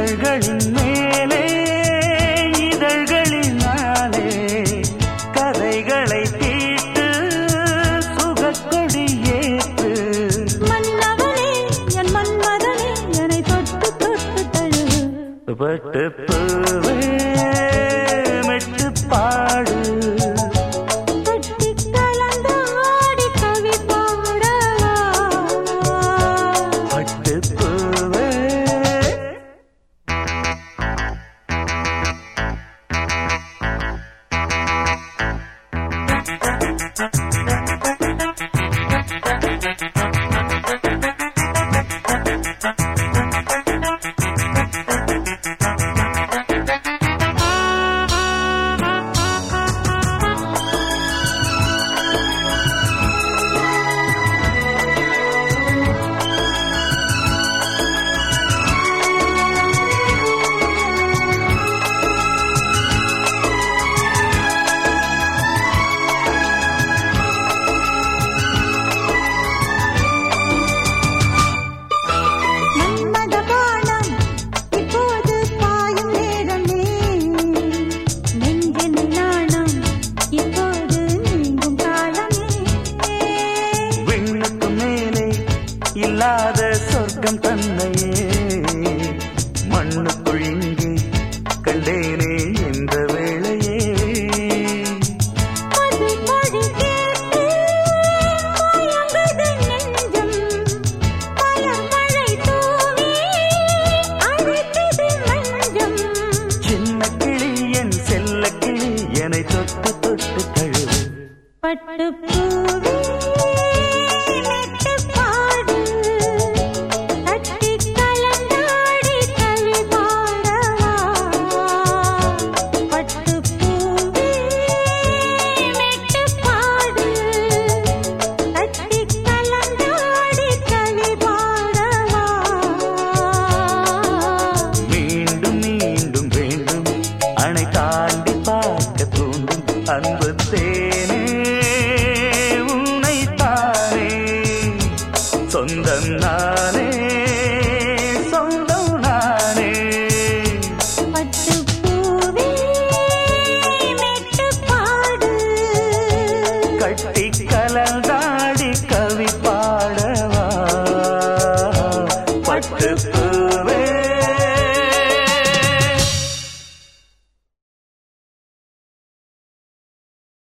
இதழ்களின் மேலே இதழ்களினாலே கதைகளை தீட்டு சுகக்கொடியேற்று மன்னவனே என் மன்மதனே என்னை தொட்டு தொட்டு தழுவு பட்டு thank you. இல்லாத சொர்க்கம் தன்னையே. சொந்தம் நானே சொந்தம் நானே. கட்டி கலந்தாடி கவி பாடவா. பட்டு